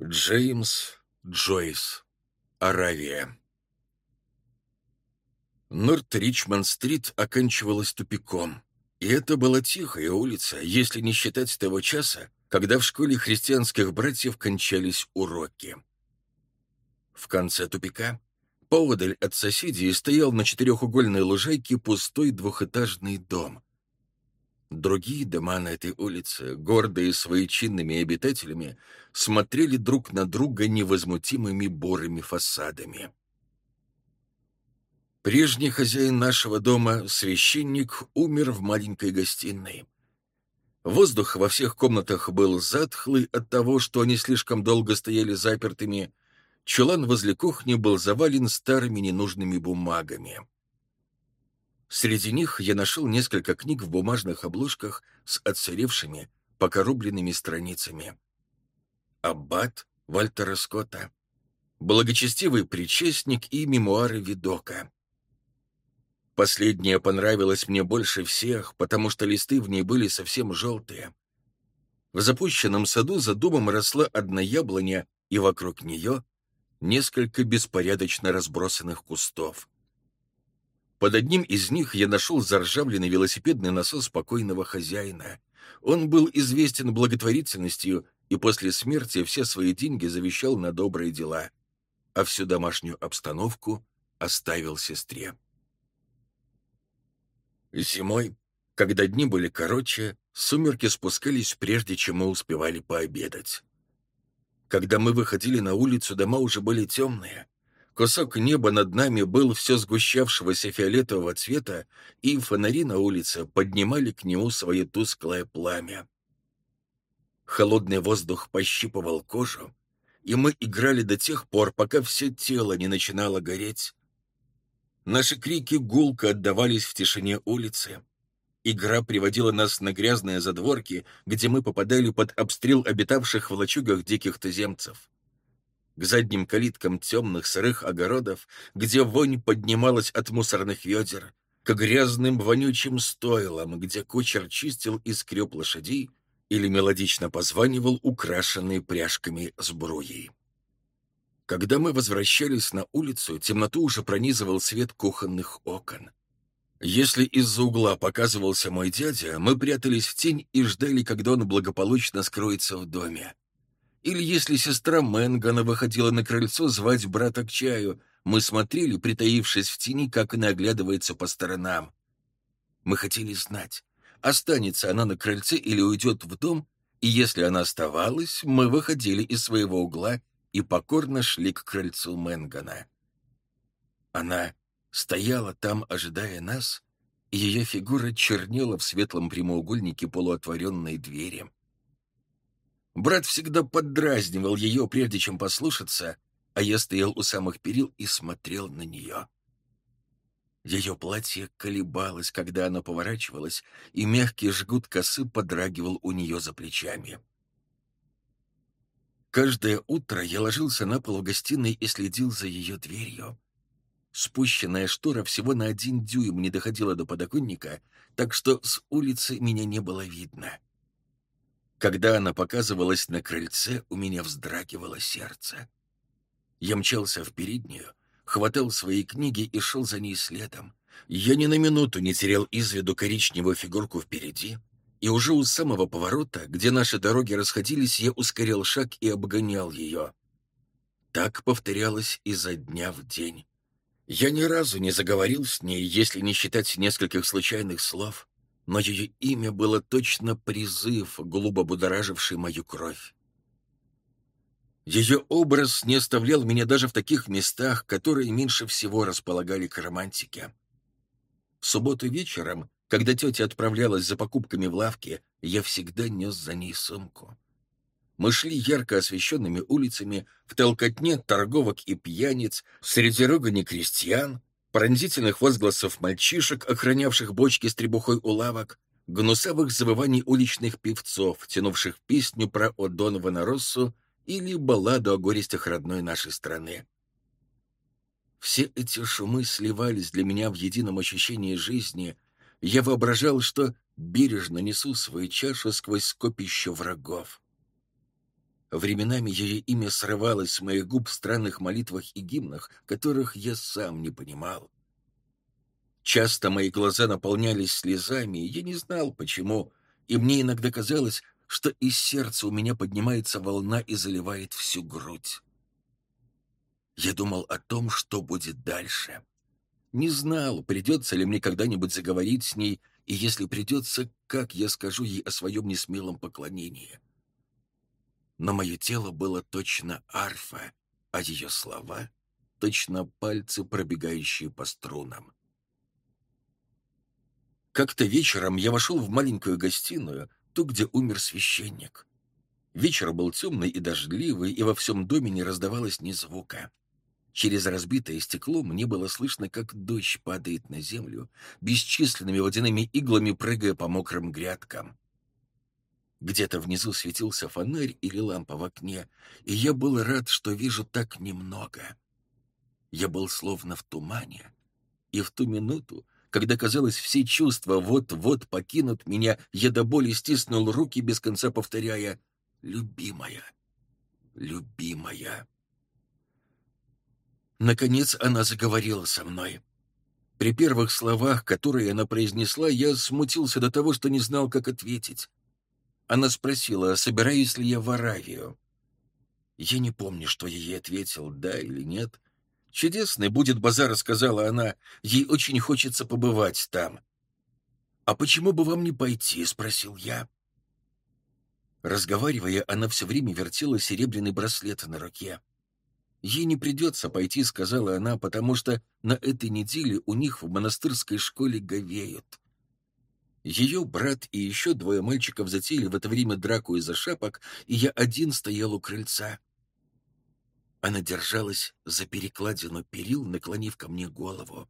Джеймс Джойс. Аравия. Норт-Ричмонд-стрит оканчивалась тупиком. И это была тихая улица, если не считать того часа, когда в школе христианских братьев кончались уроки. В конце тупика, поодаль от соседей, стоял на четырехугольной лужайке пустой двухэтажный дом — Другие дома на этой улице, гордые своечинными обитателями, смотрели друг на друга невозмутимыми бурыми фасадами. Прежний хозяин нашего дома, священник, умер в маленькой гостиной. Воздух во всех комнатах был затхлый от того, что они слишком долго стояли запертыми. Чулан возле кухни был завален старыми ненужными бумагами. Среди них я нашел несколько книг в бумажных обложках с отсыревшими, покорубленными страницами. Аббат Вальтера Скотта, Благочестивый причестник и мемуары Видока. Последняя понравилась мне больше всех, потому что листы в ней были совсем желтые. В запущенном саду за дубом росла одна яблоня, и вокруг нее несколько беспорядочно разбросанных кустов. Под одним из них я нашел заржавленный велосипедный насос покойного хозяина. Он был известен благотворительностью и после смерти все свои деньги завещал на добрые дела, а всю домашнюю обстановку оставил сестре. Зимой, когда дни были короче, сумерки спускались прежде, чем мы успевали пообедать. Когда мы выходили на улицу, дома уже были темные — Кусок неба над нами был все сгущавшегося фиолетового цвета, и фонари на улице поднимали к нему свое тусклое пламя. Холодный воздух пощипывал кожу, и мы играли до тех пор, пока все тело не начинало гореть. Наши крики гулко отдавались в тишине улицы. Игра приводила нас на грязные задворки, где мы попадали под обстрел обитавших в лачугах диких туземцев к задним калиткам темных сырых огородов, где вонь поднималась от мусорных ведер, к грязным вонючим стойлам, где кучер чистил и скреб лошадей или мелодично позванивал украшенные пряжками сбруей. Когда мы возвращались на улицу, темноту уже пронизывал свет кухонных окон. Если из-за угла показывался мой дядя, мы прятались в тень и ждали, когда он благополучно скроется в доме. Или если сестра Мэнгана выходила на крыльцо звать брата к чаю, мы смотрели, притаившись в тени, как она оглядывается по сторонам. Мы хотели знать, останется она на крыльце или уйдет в дом, и если она оставалась, мы выходили из своего угла и покорно шли к крыльцу Мэнгана. Она стояла там, ожидая нас, и ее фигура чернела в светлом прямоугольнике полуотворенной двери. Брат всегда поддразнивал ее, прежде чем послушаться, а я стоял у самых перил и смотрел на нее. Ее платье колебалось, когда она поворачивалась, и мягкий жгут косы подрагивал у нее за плечами. Каждое утро я ложился на пол в гостиной и следил за ее дверью. Спущенная штора всего на один дюйм не доходила до подоконника, так что с улицы меня не было видно. Когда она показывалась на крыльце, у меня вздрагивало сердце. Я мчался в переднюю, хватал свои книги и шел за ней следом. Я ни на минуту не терял из виду коричневую фигурку впереди, и уже у самого поворота, где наши дороги расходились, я ускорял шаг и обгонял ее. Так повторялось изо дня в день. Я ни разу не заговорил с ней, если не считать нескольких случайных слов, но ее имя было точно призыв, голубо будораживший мою кровь. Ее образ не оставлял меня даже в таких местах, которые меньше всего располагали к романтике. В субботу вечером, когда тетя отправлялась за покупками в лавке, я всегда нес за ней сумку. Мы шли ярко освещенными улицами, в толкотне торговок и пьяниц, среди ругани крестьян, пронзительных возгласов мальчишек, охранявших бочки с требухой у лавок, гнусавых завываний уличных певцов, тянувших песню про О'Донована Россу или балладу о горестях родной нашей страны. Все эти шумы сливались для меня в едином ощущении жизни. Я воображал, что бережно несу свою чашу сквозь скопище врагов. Временами ее имя срывалось с моих губ в странных молитвах и гимнах, которых я сам не понимал. Часто мои глаза наполнялись слезами, и я не знал, почему, и мне иногда казалось, что из сердца у меня поднимается волна и заливает всю грудь. Я думал о том, что будет дальше. Не знал, придется ли мне когда-нибудь заговорить с ней, и если придется, как я скажу ей о своем несмелом поклонении. Но мое тело было точно арфа, а ее слова — точно пальцы, пробегающие по струнам. Как-то вечером я вошел в маленькую гостиную, ту, где умер священник. Вечер был темный и дождливый, и во всем доме не раздавалось ни звука. Через разбитое стекло мне было слышно, как дождь падает на землю, бесчисленными водяными иглами прыгая по мокрым грядкам. Где-то внизу светился фонарь или лампа в окне, и я был рад, что вижу так немного. Я был словно в тумане, и в ту минуту, когда, казалось, все чувства вот-вот покинут меня, я до боли стиснул руки, без конца повторяя «Любимая, любимая». Наконец она заговорила со мной. При первых словах, которые она произнесла, я смутился до того, что не знал, как ответить. Она спросила, собираюсь ли я в Аравию. Я не помню, что я ей ответил, да или нет. «Чудесный будет базар», — сказала она. «Ей очень хочется побывать там». «А почему бы вам не пойти?» — спросил я. Разговаривая, она все время вертела серебряный браслет на руке. «Ей не придется пойти», — сказала она, «потому что на этой неделе у них в монастырской школе говеют». Ее брат и еще двое мальчиков затеяли в это время драку из-за шапок, и я один стоял у крыльца. Она держалась за перекладину перил, наклонив ко мне голову.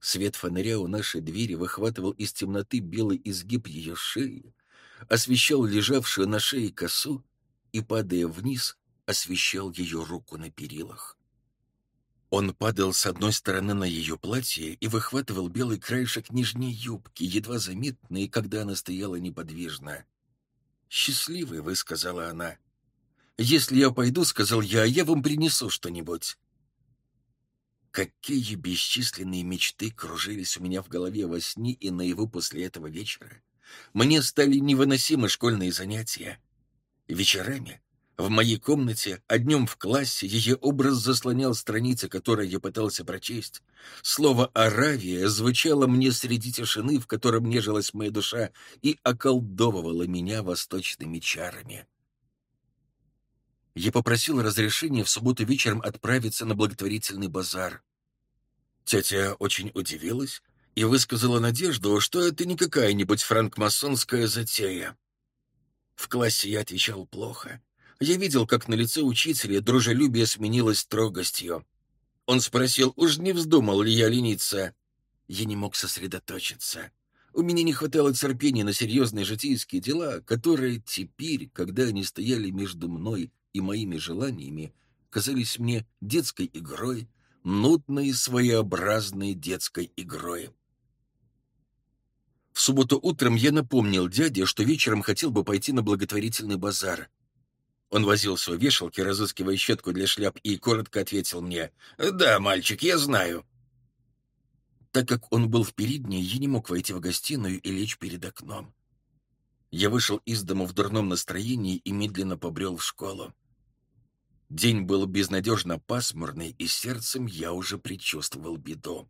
Свет фонаря у нашей двери выхватывал из темноты белый изгиб ее шеи, освещал лежавшую на шее косу и, падая вниз, освещал ее руку на перилах. Он падал с одной стороны на ее платье и выхватывал белый краешек нижней юбки, едва заметный, когда она стояла неподвижно. «Счастливый вы», — сказала она. «Если я пойду, — сказал я, — я вам принесу что-нибудь». Какие бесчисленные мечты кружились у меня в голове во сне и наяву после этого вечера. Мне стали невыносимы школьные занятия. Вечерами в моей комнате, а днем в классе ее образ заслонял страницы, которые я пытался прочесть. Слово «Аравия» звучало мне среди тишины, в котором нежилась моя душа, и околдовывало меня восточными чарами. Я попросил разрешения в субботу вечером отправиться на благотворительный базар. Тетя очень удивилась и высказала надежду, что это не какая-нибудь франкмасонская затея. В классе я отвечал плохо. Я видел, как на лице учителя дружелюбие сменилось строгостью. Он спросил, уж не вздумал ли я лениться. Я не мог сосредоточиться. У меня не хватало терпения на серьезные житейские дела, которые теперь, когда они стояли между мной и моими желаниями, казались мне детской игрой, нудной, своеобразной детской игрой. В субботу утром я напомнил дяде, что вечером хотел бы пойти на благотворительный базар — он возился у вешалки, разыскивая щетку для шляп, и коротко ответил мне «Да, мальчик, я знаю». Так как он был в передней, я не мог войти в гостиную и лечь перед окном. Я вышел из дома в дурном настроении и медленно побрел в школу. День был безнадежно пасмурный, и сердцем я уже предчувствовал беду.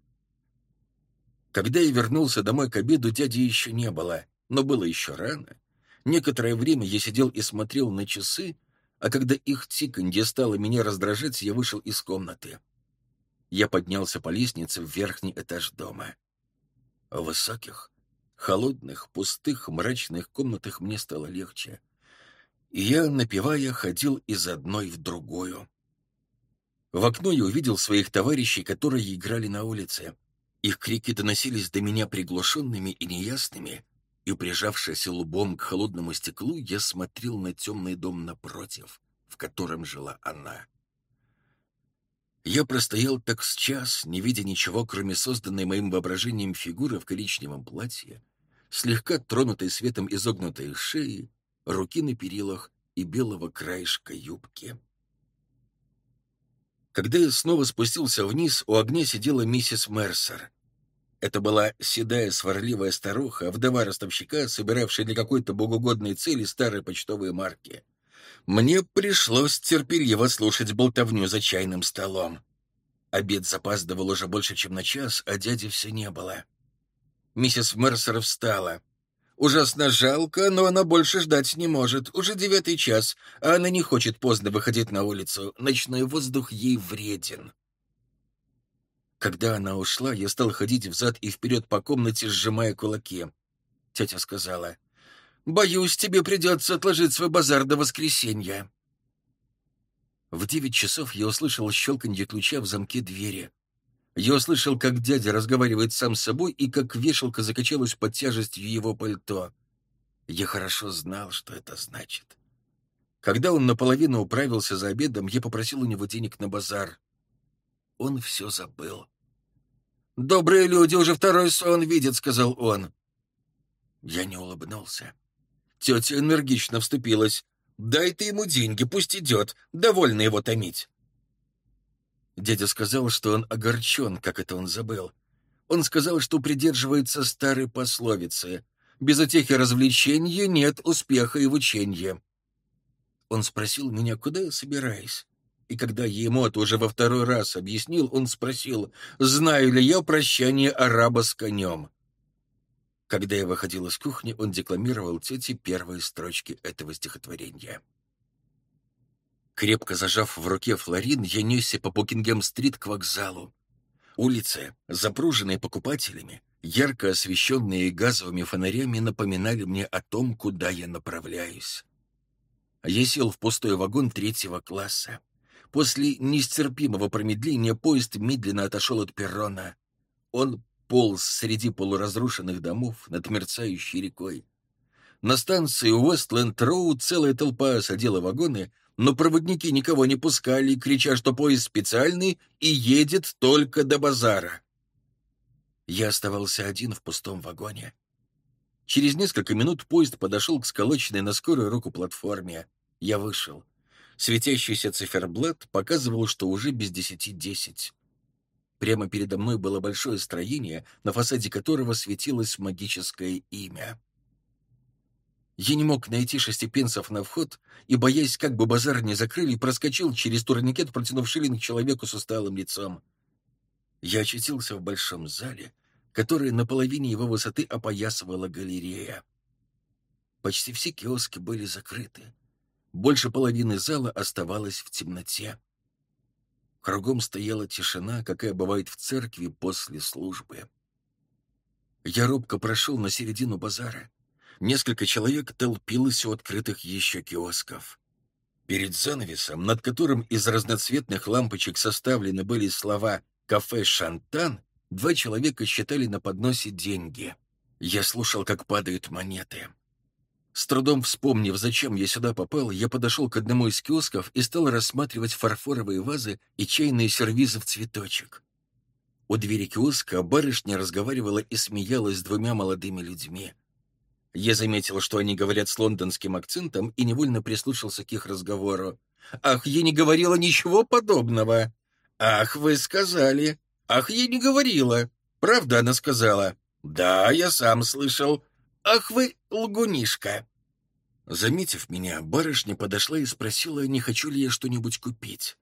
Когда я вернулся домой к обеду, дяди еще не было, но было еще рано. Некоторое время я сидел и смотрел на часы, а когда их тиканье стало меня раздражать, я вышел из комнаты. Я поднялся по лестнице в верхний этаж дома. В высоких, холодных, пустых, мрачных комнатах мне стало легче. И я, напевая, ходил из одной в другую. В окно я увидел своих товарищей, которые играли на улице. Их крики доносились до меня приглушенными и неясными, и, прижавшись лбом к холодному стеклу, я смотрел на темный дом напротив, в котором жила она. Я простоял так с час, не видя ничего, кроме созданной моим воображением фигуры в коричневом платье, слегка тронутой светом изогнутой шеи, руки на перилах и белого краешка юбки. Когда я снова спустился вниз, у огня сидела миссис Мерсер. Это была седая сварливая старуха, вдова ростовщика, собиравшая для какой-то богоугодной цели старые почтовые марки. Мне пришлось терпеливо слушать болтовню за чайным столом. Обед запаздывал уже больше, чем на час, а дяди все не было. Миссис Мерсер встала. Ужасно жалко, но она больше ждать не может. Уже девятый час, а она не хочет поздно выходить на улицу. Ночной воздух ей вреден. Когда она ушла, я стал ходить взад и вперед по комнате, сжимая кулаки. Тетя сказала, «Боюсь, тебе придется отложить свой базар до воскресенья». В девять часов я услышал щелканье ключа в замке двери. Я услышал, как дядя разговаривает сам с собой и как вешалка закачалась под тяжестью его пальто. Я хорошо знал, что это значит. Когда он наполовину управился за обедом, я попросил у него денег на базар. Он все забыл. «Добрые люди уже второй сон видят», — сказал он. Я не улыбнулся. Тетя энергично вступилась. «Дай ты ему деньги, пусть идет. Довольно его томить». Дядя сказал, что он огорчен, как это он забыл. Он сказал, что придерживается старой пословицы «Без утехи развлечения нет успеха и в ученье». Он спросил меня, куда я собираюсь. И когда ему это уже во второй раз объяснил, он спросил, знаю ли я прощание араба с конем. Когда я выходил из кухни, он декламировал тете первые строчки этого стихотворения. Крепко зажав в руке флорин, я несся по Букингем-стрит к вокзалу. Улицы, запруженные покупателями, ярко освещенные газовыми фонарями, напоминали мне о том, куда я направляюсь. Я сел в пустой вагон третьего класса. После нестерпимого промедления поезд медленно отошел от перрона. Он полз среди полуразрушенных домов над мерцающей рекой. На станции Уэстленд-Роуд целая толпа садила вагоны, но проводники никого не пускали, крича, что поезд специальный и едет только до базара. Я оставался один в пустом вагоне. Через несколько минут поезд подошел к сколоченной на скорую руку платформе. Я вышел. Светящийся циферблат показывал, что уже без десяти десять. Прямо передо мной было большое строение, на фасаде которого светилось магическое имя. Я не мог найти шестипенсов на вход и, боясь, как бы базар не закрыли, проскочил через турникет, протянув шиллинг человеку с усталым лицом. Я очутился в большом зале, который на половине его высоты опоясывала галерея. Почти все киоски были закрыты. Больше половины зала оставалось в темноте. Кругом стояла тишина, какая бывает в церкви после службы. Я робко прошел на середину базара. Несколько человек толпилось у открытых еще киосков. Перед занавесом, над которым из разноцветных лампочек составлены были слова «Кафе Шантан», два человека считали на подносе деньги. Я слушал, как падают монеты. С трудом вспомнив, зачем я сюда попал, я подошел к одному из киосков и стал рассматривать фарфоровые вазы и чайные сервизы в цветочек. У двери киоска барышня разговаривала и смеялась с двумя молодыми людьми. Я заметил, что они говорят с лондонским акцентом, и невольно прислушался к их разговору. «Ах, я не говорила ничего подобного!» «Ах, вы сказали!» «Ах, я не говорила!» «Правда она сказала?» «Да, я сам слышал!» «Ах вы лгунишка!» Заметив меня, барышня подошла и спросила, не хочу ли я что-нибудь купить.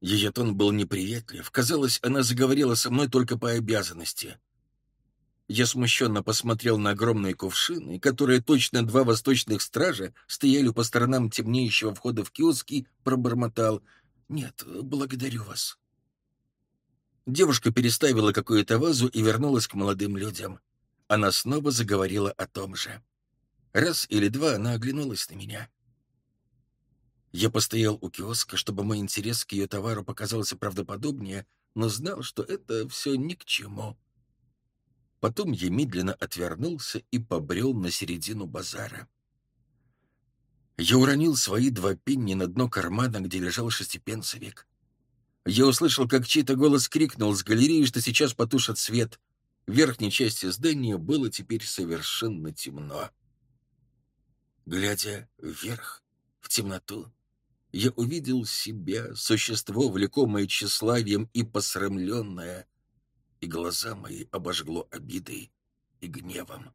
Ее тон был неприветлив. Казалось, она заговорила со мной только по обязанности. Я смущенно посмотрел на огромные кувшины, которые точно два восточных стража стояли по сторонам темнеющего входа в киоски, пробормотал. «Нет, благодарю вас». Девушка переставила какую-то вазу и вернулась к молодым людям. Она снова заговорила о том же. Раз или два она оглянулась на меня. Я постоял у киоска, чтобы мой интерес к ее товару показался правдоподобнее, но знал, что это все ни к чему. Потом я медленно отвернулся и побрел на середину базара. Я уронил свои два пенни на дно кармана, где лежал шестипенцевик. Я услышал, как чей-то голос крикнул с галереи, что сейчас потушат свет. В верхней части здания было теперь совершенно темно. Глядя вверх, В темноту я увидел себя, существо, влекомое тщеславием и посрамленное, и глаза мои обожгло обидой и гневом.